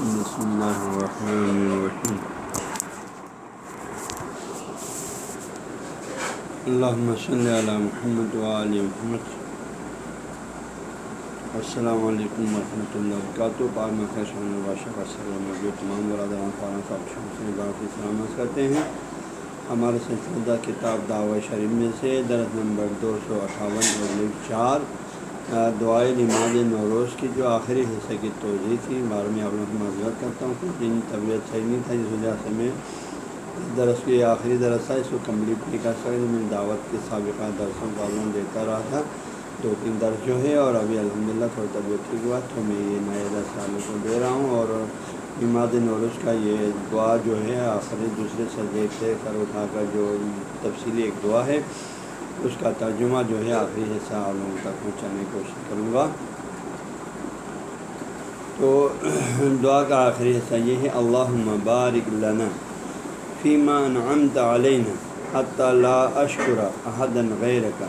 بسم اللہ الرحمن الرحیم اللہم صلی علی محمد وعلی محمد. السلام علیکم ورحمۃ اللہ وبرکاتہ پاک مکہ الباشہ السلام علیکم تمام برادران خانہ صاحب سے باقی سلامت کرتے ہیں۔ ہمارے سلسلہ کتاب دعوت شریف میں سے درخت نمبر دو سو اٹھاون اور چار دعائے نماز نوروز کی جو آخری حصے کی توضیع تھی بارے میں آپ لوگوں کو معذرت کرتا ہوں کہ دن طبیعت صحیح نہیں تھا، جس وجہ سے میں درس کی آخری درس تھا، اس کو کمپلیٹ نہیں کر سکتا میں دعوت کے سابقہ درسوں کا علوم دیتا رہا تھا۔ دو تین درس جو ہے اور ابھی الحمد للہ تھوڑی طبیعت ٹھیک ہوا، تو میں یہ نئے درس والوں کو دے رہا ہوں۔ اور نماز نوروز کا یہ دعا جو ہے، آخری دوسرے سجے سے کر اٹھا کر جو تفصیلی ایک دعا ہے اس کا ترجمہ جو ہے آخری حصہ آپ لوگوں تک پہنچانے کی کوشش کروں گا۔ تو دعا کا آخری حصہ یہ ہے اللہ مبارک لنا فیما نعمت علینا حتی لا اشکر احدن غیر کا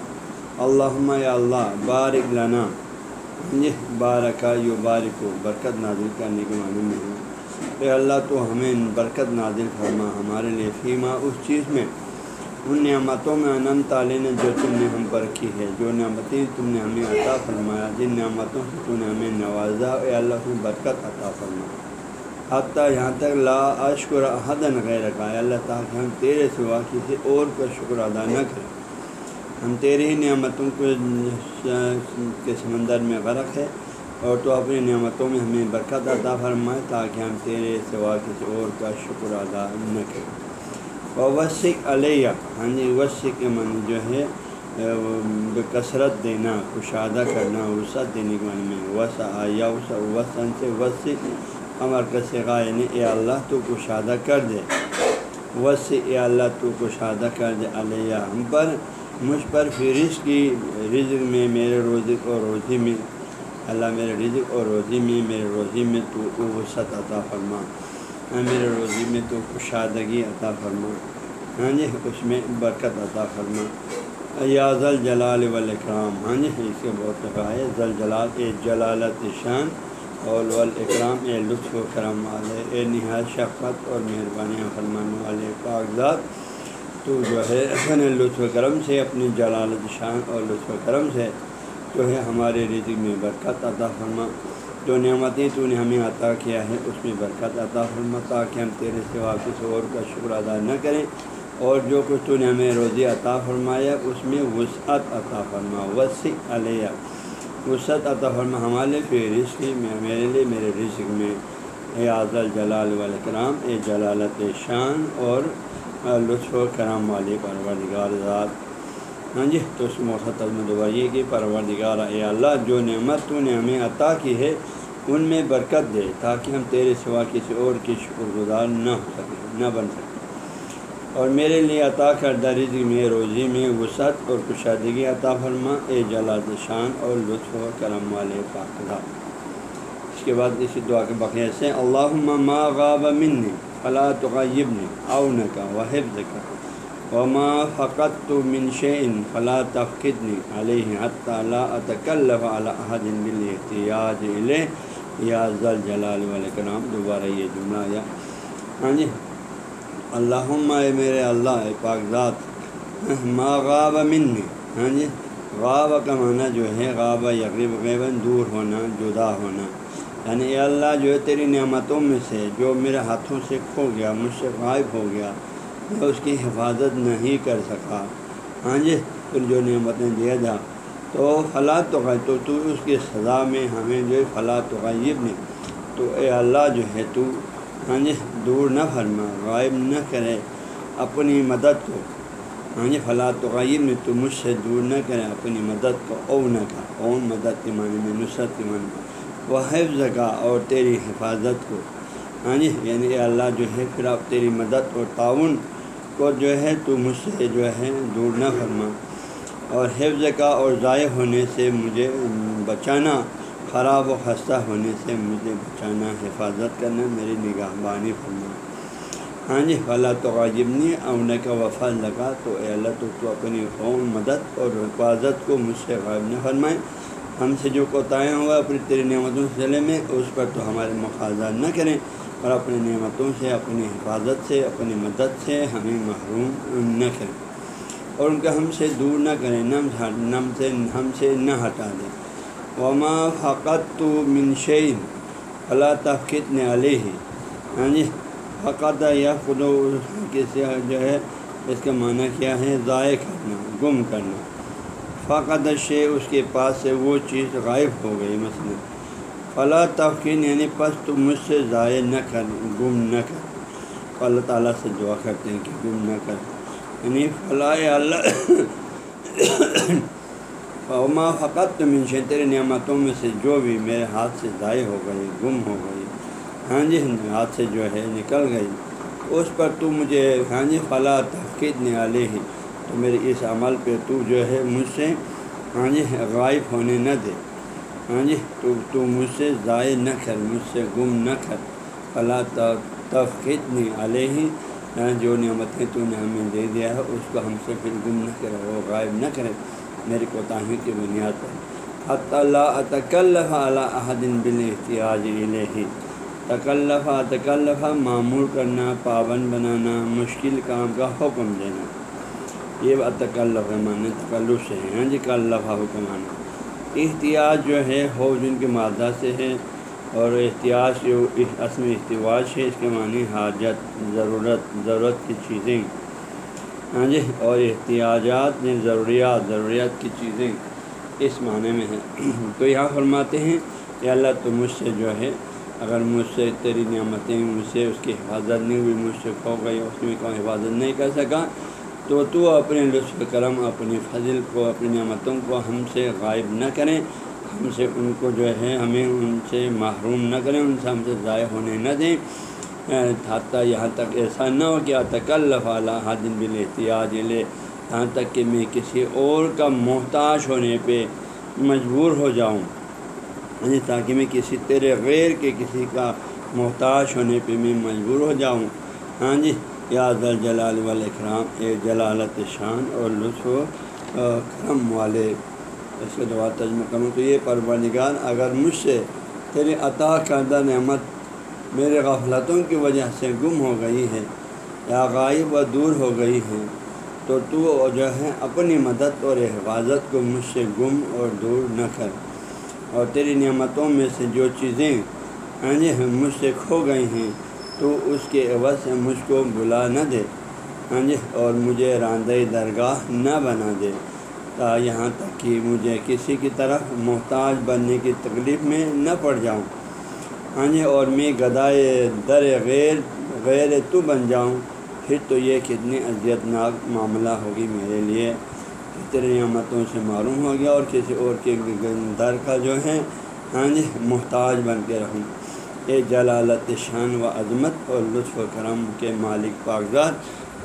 اللہ یا اللہ، بارک لنا۔ یہ بارکا یو بارک برکت نازل کرنے کے معنی میں ہے اے اللہ، تو ہمیں برکت نازل فرما ہمارے لیے فیما اس چیز میں۔ ان نعمتوں میں انم تعالی نے جو تم نے ہم پر کی ہے، جو نعمتیں تم نے ہمیں عطا فرمایا، جن نعمتوں سے تم نے ہمیں نوازا، اے اللہ کی برکت عطا فرمایا حتیٰ یہاں تک لا اشکر حدن غیر کا اللہ تاکہ ہم تیرے سوا کسی اور کا شکر ادا نہ کریں۔ ہم تیرے ہی نعمتوں کو کے سمندر میں غرق ہے، اور تو اپنی نعمتوں میں ہمیں برکت عطا فرمائے تاکہ ہم تیرے سوا کسی اور کا شکر ادا نہ کریں۔ وسک علیہ ہاں جی وسک کے من جو ہے کثرت دینا کشادہ کرنا وسعت دینے کے من میں وس آیا وسن سے وسک امر کا سگا یعنی اے اللہ تو کشادہ کر دے وس اے اللہ تو کشادہ کر دے علیہ ہم پر مجھ پر فرش کی رزق میں میرے روزق اور روزی میں اللہ میرے رزق اور روزی میں میرے روزی میں تو وسعت عطا فرما میرے روزی میں تو کشادگی عطا فرما۔ ہاں جی اس میں برکت عطا فرما۔ یا ذل جلال والاکرام۔ ہاں جی اس کے بہت دفعہ ہے ذل جلال اے جلالت شان۔ اور والاکرام، اے لطف و کرم والے۔ اے نہایت شفقت اور مہربانی فرمانے والے کاغذات تو جو ہے، اپنے لطف و کرم سے، اپنی جلالت شان اور لطف و کرم سے جو ہے، ہمارے رزق میں برکت عطا فرما۔ جو نعمتیں تو نے ہمیں عطا کیا ہے اس میں برکت عطا فرما تاکہ ہم تیرے سے واپس اور کا شکر ادا نہ کریں۔ اور جو کچھ تو نے ہمیں روزی عطا فرمایا، اس میں وسعت عطا فرما، وسیع علیہ۔ وسعت عطا فرما، ہمارے پہ رزق میں میرے لیے میرے رزق میں۔ اے عادل جلال والاکرام، اے جلالت شان اور لطف و کرام والے پروردگار ذات۔ ہاں جی تو اس موسط میں دعا یہ کہ پروردگار، اے اللہ، جو نعمت تو نے ہمیں عطا کی ہے، ان میں برکت دے، تاکہ ہم تیرے سوا کسی اور کی شکر گزار نہ ہو سکیں، نہ بن سکیں۔ اور میرے لیے عطا کردہ رزق میں، روزی میں وسعت اور کشادگی عطا فرما، اے جلاد شان اور لطف و کرم والے پاکزہ اس کے بعد اسی دعا کے بقیہ سے اللہ ما غاب من فلا تغیبنی اون کا و حفظ کا وما فقت تو منشین فلا تفقدنی علیہ حتیٰ اتکلف علی احد یا ذل جلال والاکرام دوبارہ یہ جملہ یا ہاں جی۔ اللہم اے میرے اللہ پاک ذات، ما غاب منی۔ ہاں جی۔ غاب کا معنی جو ہے، غاب یقریب غیباً دور ہونا، جدا ہونا۔ یعنی اے اللہ جو ہے، تیری نعمتوں میں سے، جو میرے ہاتھوں سے کھو گیا، مجھ سے غائب ہو گیا۔ میں اس کی حفاظت نہیں کر سکا۔ ہاں جی پھر جو نعمتیں دیا جا، تو فلاں تو تو تو اس کی سزا میں ہمیں جو ہے فلاں تو غیب نہیں۔ تو اے اللہ جو ہے تو ہاں جی دور نہ فرما، غائب نہ کرے اپنی مدد کو۔ ہاں جی فلاں تو غیب نے تو مجھ سے دور نہ کرے اپنی مدد کو، او نہ کر اون مدد کے معنی میں، نصرت کے معنی میں۔ وہ حفظ کا اور تیری حفاظت کو۔ ہاں جی یعنی اے اللہ جو ہے، پھر آپ تیری مدد اور تعاون کو جو ہے تو مجھ سے جو ہے دور نہ فرما۔ اور حفظ کا اور ضائع ہونے سے مجھے بچانا، خراب و خستہ ہونے سے مجھے بچانا، حفاظت کرنا میری نگاہ بانی فرما۔ ہاں جی فلاں تو غاجبنی اون کا وفاظ لگا تو اے اللہ، تو تو اپنی قوم مدد اور حفاظت کو مجھ سے غائب نہ فرمائے۔ ہم سے جو کوتاہیں ہوا اپنی تیری نعمتوں سے ضلع میں، اس پر تو ہمارے مقاضہ نہ کریں۔ اور اپنی نعمتوں سے، اپنی حفاظت سے، اپنی مدد سے ہمیں محروم نہ کریں اور ان کا ہم سے دور نہ کریں نم نم سے ہم سے نہ ہٹا دیں۔ وما فقت تو منشین اللہ تفقت نے علیہ ہاں جی فقط یا خود کسی جو ہے، اس کا معنی کیا ہے؟ ضائع کرنا، گم کرنا۔ فقط شے اس کے پاس سے وہ چیز غائب ہو گئی، مثلا۔ فلاں تفقین یعنی پس تو مجھ سے ضائع نہ کر، گم نہ کر۔ اللہ تعالیٰ سے دعا کرتے ہیں کہ گم نہ کر۔ یعنی فلاح اللہ۔ فما فقط تو منشے تیرے نعمتوں میں سے جو بھی میرے ہاتھ سے ضائع ہو گئی گم ہو گئی ہاں جی ہاتھ سے جو ہے، نکل گئی اس پر تو مجھے ہاں جی فلاں تحقیق نالے ہی تو میرے اس عمل پہ تو جو ہے، مجھ سے ہاں جی غائب ہونے نہ دے۔ ہاں جی تو تو مجھ سے ضائع نہ کر، مجھ سے گم نہ کر۔ فلاں تفقیت نہیں، علیہ ہی جو نعمتیں تو نے ہمیں دے دیا ہے، اس کو ہم سے پھر گم نہ کرے، وہ غائب نہ کرے۔ میری کوتاہی کی بنیاد پر۔ حت اللہ تکلف اعلیٰ احدین بال احتیاج ہی تکلف تکلف، معمول کرنا، پابند بنانا، مشکل کام کا حکم دینا۔ یہ تکلف معنی تکلف سے ہے ہاں جی کلفہ حکم آنا احتیاط جو ہے ہو جن کے مادہ سے ہے اور احتیاط جو اصم احتواج ہے، اس کے معنی حاجت، ضرورت ضرورت کی چیزیں۔ ہاں جی اور احتیاجات میں ضروریات ضروریات کی چیزیں اس معنی میں ہیں۔ تو یہاں فرماتے ہیں کہ اللہ تو مجھ سے جو ہے، اگر مجھ سے تیری نعمتیں مجھ سے اس کی حفاظت نہیں ہوئی، مجھ سے کھو گئی اس میں کوئی حفاظت نہیں کر سکا تو تو اپنے لطف کرم، اپنی فضل کو، اپنی نعمتوں کو ہم سے غائب نہ کریں۔ ہم سے ان کو جو ہے، ہمیں ان سے محروم نہ کریں، ان سے ہم سے ضائع ہونے نہ دیں۔ حتیٰ یہاں تک ایسا نہ ہو کہ تکلف اعلیٰ حادن بل احتیاط لے۔ یہاں تک کہ میں کسی اور کا محتاج ہونے پہ مجبور ہو جاؤں۔ یعنی تاکہ میں کسی تیرے غیر کے کسی کا محتاج ہونے پہ میں مجبور ہو جاؤں۔ ہاں جی؟ یاد الجلال والاکرام، اے جلالت شان اور لطف و کرم والے۔ اس کے دعا تجمہ کروں تو یہ پروانگار اگر مجھ سے تیری عطا کردہ نعمت میرے غفلتوں کی وجہ سے گم ہو گئی ہے یا غائب و دور ہو گئی ہے، تو تو جو ہے اپنی مدد اور حفاظت کو مجھ سے گم اور دور نہ کر۔ اور تیری نعمتوں میں سے جو چیزیں ہاں جی مجھ سے کھو گئی ہیں تو اس کے عوض سے مجھ کو بلا نہ دے۔ ہاں جی اور مجھے راندہ درگاہ نہ بنا دے۔ تا یہاں تک کہ مجھے کسی کی طرف محتاج بننے کی تکلیف میں نہ پڑ جاؤں۔ ہاں جی اور میں گدائے در غیر غیر تو بن جاؤں۔ پھر تو یہ کتنی اذیت ناک معاملہ ہوگی میرے لیے۔ تیرے نعمتوں سے معلوم ہو گیا اور کسی اور کے در کا جو ہے ہاں جی محتاج بن کے رہوں۔ اے جلالت شان و عظمت اور لطف و کرم کے مالک کاغذات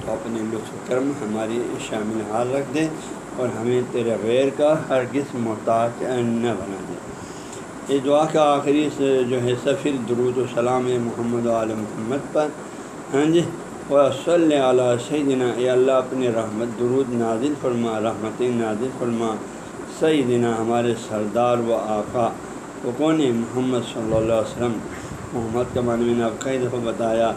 تو اپنے لطف و کرم ہماری شامل حال رکھ دے اور ہمیں تیرے غیر کا ہر کس محتاج نہ بنا دے۔ یہ دعا کا آخری سے جو ہے سفر درود و سلام محمد عالم محمد پر۔ ہاں جی و صلی علیہ سیدنا، اے اللہ اپنے رحمت درود نازل فرما، رحمت نازل فرما۔ سیدنا ہمارے سردار و آقا، وہ کون محمد صلی اللہ علیہ وسلم۔ محمد کا معنی نے اب کئی دفعہ بتایا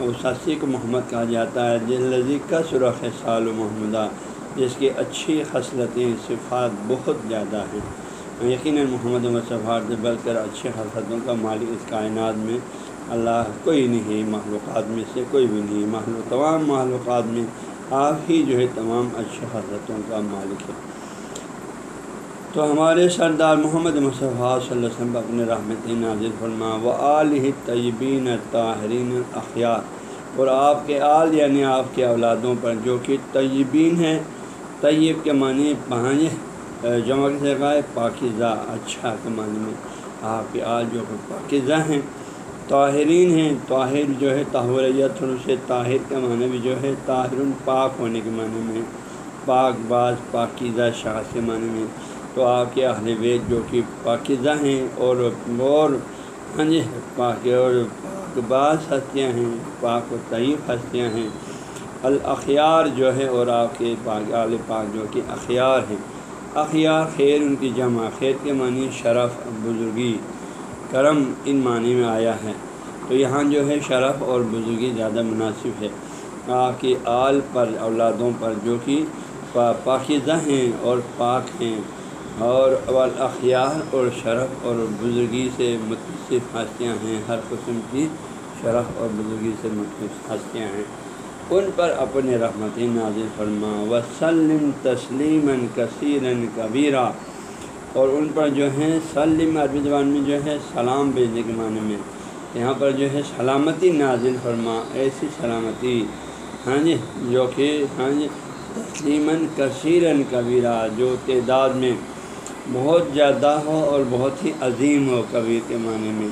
اس ہنسی کو محمد کہا جاتا ہے جس لذیذ کا سرخ سال و محمدہ، جس کی اچھی خصلتیں، صفات بہت زیادہ ہیں۔ یقیناً محمد مصفار سے بل کر اچھی خصلتوں کا مالک اس کائنات میں اللہ کوئی نہیں معلومات میں سے کوئی بھی نہیں۔ معلوم تمام معلومات میں آپ ہی جو ہے تمام اچھی حضرتوں کا مالک ہے تو ہمارے سردار محمد مصطفیٰ صلی اللہ علیہ وسلم اپنے رحمت نازل فرما و عال طیبین طاہرین اخیار اور آپ کے آل یعنی آپ کے اولادوں پر جو کہ طیبین ہیں، طیب کے معنی پہنچ جمع سے گائے پاکیزہ اچھا کے معنی میں۔ آپ کے آل جو کہ پاکیزہ ہیں، طاہرین ہیں۔ طاہر جو ہے طاہریت سے طاہر کا معنی بھی جو ہے، طاہر پاک ہونے کے معنی میں، پاک باز، پاکیزہ شاخ کے معنی میں۔ تو آپ کے اہل بیت جو کہ پاکیزہ ہیں اور اور ہاں جی پاک اور پاک باز ہستیاں ہیں، پاک و طیب ہستیاں ہیں۔ الاخیار جو ہے اور آپ کے پاک عال پاک جو کہ اخیار ہیں۔ اخیار خیر ان کی جمع، خیر کے معنی شرف، بزرگی، کرم ان معنی میں آیا ہے۔ تو یہاں جو ہے شرف اور بزرگی زیادہ مناسب ہے۔ کہ آل پر، اولادوں پر جو کہ پاکیزہ ہیں اور پاک ہیں۔ اور اخیار اور شرف اور بزرگی سے متصف ہستیاں ہیں۔ ہر قسم کی شرف اور بزرگی سے مختلف ہستیاں ہیں۔ ان پر اپنے رحمت نازل فرما۔ وسلم تسلیم کثیر کبیرہ اور ان پر جو ہے سلم، عربی زبان میں جو ہے سلام بھیجنے کے معنی میں۔ یہاں پر جو ہے سلامتی نازل فرما۔ ایسی سلامتی۔ ہاں جی جو کہ ہاں جی تسلیماً کثیر کبیرہ جو تعداد میں بہت زیادہ ہو اور بہت ہی عظیم ہو کبیر کے معنی میں۔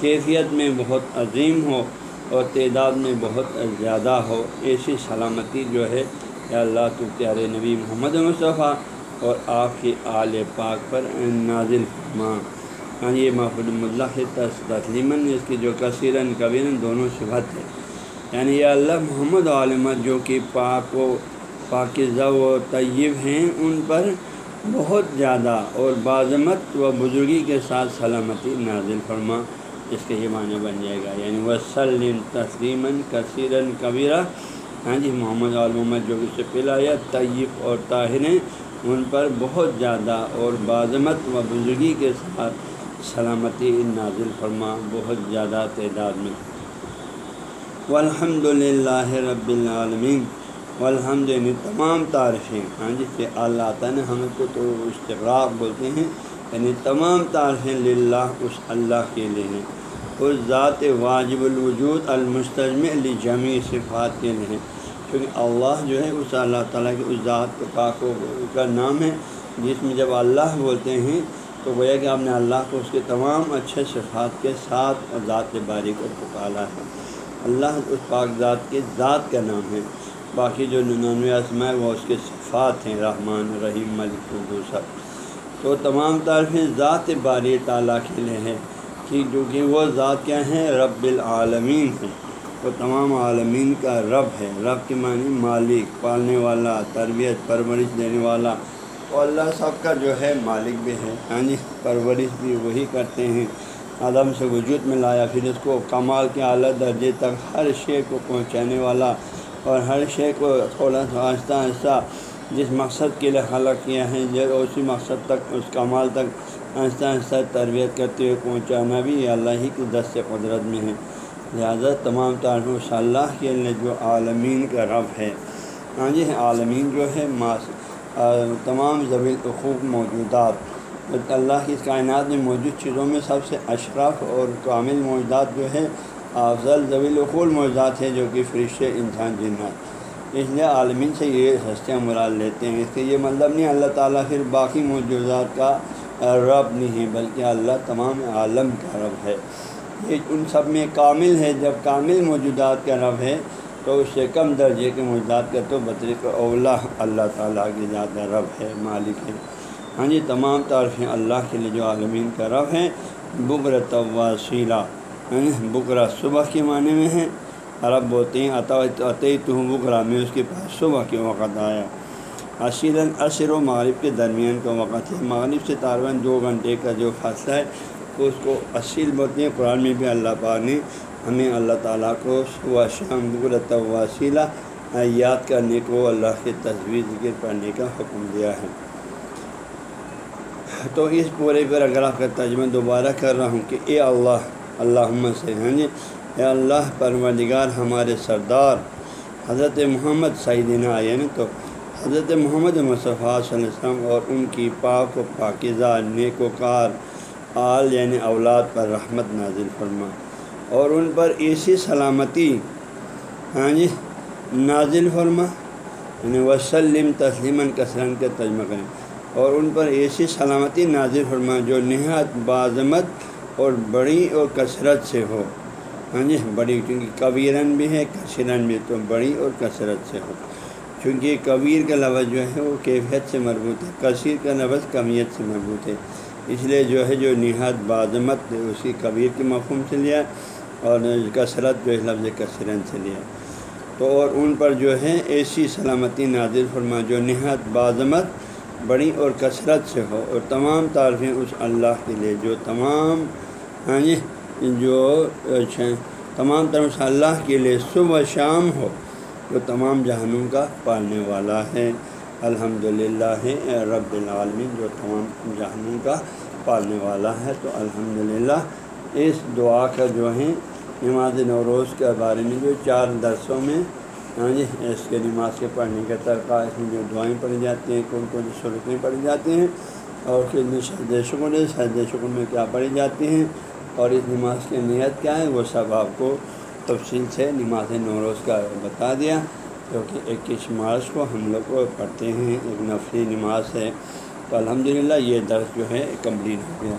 کیفیت میں بہت عظیم ہو اور تعداد میں بہت زیادہ ہو۔ ایسی سلامتی جو ہے، یا اللہ تو پیارے نبی محمد مصطفیٰ اور آپ کی آل پاک پر نازل فرما۔ ہاں یہ محفوظ اللہ تسلیمن اس کی جو کثیرن کبیر دونوں صفت ہے۔ یعنی یہ اللہ محمد عالمت جو کہ پاک و پاکزہ و طیب ہیں، ان پر بہت زیادہ اور بازمت و بزرگی کے ساتھ سلامتی نازل فرما، اس کے یہ معنی بن جائے گا۔ یعنی وسلم تسلیماً کثیرن کبیرہ ہاں جی محمد علومت جو اس سے یا طیب اور طاہر ہیں، ان پر بہت زیادہ اور بازمت و بزرگی کے ساتھ سلامتی نازل فرما، بہت زیادہ تعداد میں۔ الحمد للہ رب العالمین۔ والحمد یعنی تمام تعریفیں ہاں جی کہ اللہ تعالیٰ ہمیں کو تو اشتراک بولتے ہیں یعنی تمام تعریفیں للہ، اس اللہ کے لیے ہیں، اس ذات واجب الوجود المستجم علی جمی صفات کے لیے کیونکہ اللہ جو ہے، اس اللہ تعالیٰ کی، اس ذات پاک کا نام ہے، جس میں جب اللہ بولتے ہیں، تو گویا کہ آپ نے اللہ کو اس کے تمام اچھے صفات کے ساتھ ذات باری کو پکالا ہے، اللہ اس پاک ذات کے ذات کا نام ہے باقی جو ننانوے اسماء ہے وہ اس کے صفات ہیں، رحمان، رحیم، ملک سب۔ تو تمام تعریفیں ذات باری تعالیٰ کے لیے ہے کہ جو کہ وہ ذات کیا ہیں؟ رب العالمین ہیں۔ وہ تمام عالمین کا رب ہے۔ رب کے معنی مالک، پالنے والا، تربیت، پرورش دینے والا۔ اور اللہ سب کا جو ہے مالک بھی ہے۔ ہاں جی پرورش بھی وہی کرتے ہیں۔ عدم سے وجود میں لایا، پھر اس کو کمال کے اعلیٰ درجے تک ہر شے کو پہنچانے والا اور ہر شے کو تھوڑا سا آہستہ آہستہ جس مقصد کے لیے خلق کیا ہے اسی مقصد تک، اس کمال تک آہستہ آہستہ تربیت کرتے ہوئے پہنچانا بھی اللہ ہی کی دست قدرت میں ہے لہٰذا تمام تعارف اللہ کے لیے جو عالمین کا رب ہے۔ ہاں جی عالمین جو ہے، ماس تمام زبی حقوق موجودات۔ اللہ کی کائنات میں موجود چیزوں میں سب سے اشرف اور کامل موجودات جو ہے افضل ضویل القول موجودات ہیں جو کہ فرشتے انسان جنات اس لیے عالمین سے یہ ہستیاں مراد لیتے ہیں اس کے یہ مطلب نہیں اللہ تعالیٰ پھر باقی موجودات کا رب نہیں ہے، بلکہ اللہ تمام عالم کا رب ہے۔ یہ ان سب میں کامل ہے۔ جب کامل موجودات کا رب ہے تو اس سے کم درجے کے موجودات کا تو بطریق اولا اللہ تعالیٰ کی زیادہ رب ہے، مالک ہے۔ ہاں جی تمام تعریفیں اللہ کے لیے جو عالمین کا رب ہے ببرت وسیلہ بکرا صبح کے معنی میں ہے۔ عرب بولتے ہیں عطی تو بکرا میں اس کے پاس صبح کے وقت آیا۔ اشیرن اشر و مغرب کے درمیان کا وقت ہے۔ مغرب سے طالباً دو گھنٹے کا جو فاصلہ ہے تو اس کو اصیل بولتے ہیں۔ قرآن میں بھی اللہ پاک نے ہمیں اللہ تعالیٰ کو صبح شام بکرت وسیلہ یاد کرنے کو اللہ کے تصویر ذکر پڑھنے کا حکم دیا ہے۔ تو اس پورے پر اگر آپ کا ترجمہ دوبارہ کر رہا ہوں کہ اے اللہ اللہ سے ہاں جی؟ اے اللہ، پروردگار، ہمارے سردار، حضرت محمد سعیدینہ یعنی تو حضرت محمد مصطفیٰ صلی اللہ علیہ وسلم اور ان کی پاک و پاکزہ نیک و کار آل یعنی اولاد پر رحمت نازل فرما۔ اور ان پر ایسی سلامتی ہاں جی نازل فرما یعنی وسلم تسلیماً کثرن کے ترجمہ کریں۔ اور ان پر ایسی سلامتی نازل فرما جو نہایت بازمت اور بڑی اور کثرت سے ہو۔ ہاں جی بڑی، کیونکہ کبیرن بھی ہے کثرن بھی، تو بڑی اور کثرت سے ہو۔ چونکہ کبیر کا لفظ جو ہے، وہ کیفیت سے مربوط ہے، کثیر کا لفظ کمیت سے مربوط ہے۔ اس لیے جو ہے، جو نہایت بازمت اسی کبیر کے مفہوم سے لیا اور کثرت جو ہے، لفظ کثرن سے لیا۔ تو اور ان پر جو ہے، ایسی سلامتی نازل فرما، جو نہایت بازمت بڑی اور کثرت سے ہو اور تمام تعریفیں اس اللہ کے لیے جو تمام ہاں جی جو اچھا تمام طرف سے اللہ کے لیے صبح شام ہو جو تمام جہانوں کا پالنے والا ہے۔ الحمد للہ رب العالمین، جو تمام جہانوں کا پالنے والا ہے، تو الحمد للہ اس دعا کا جو ہے، نماز نوروز کے بارے میں جو چار درسوں میں ہاں جی اس کے نماز کے پڑھنے کا طریقہ، اس میں جو دعائیں پڑھی جاتی ہیں، کون کون سی صورتیں پڑھی جاتی ہیں، اور پھر میں شہد شکن ہے شہد شکن میں کیا پڑھی جاتی ہیں، اور اس نماز کی نیت کیا ہے، وہ سب آپ کو تفصیل سے نماز نوروز کا بتا دیا، کیونکہ اکیس مارچ کو ہم لوگ کو پڑھتے ہیں، ایک نفری نماز ہے، تو الحمدللہ یہ درس جو ہے کمپلیٹ ہو گیا۔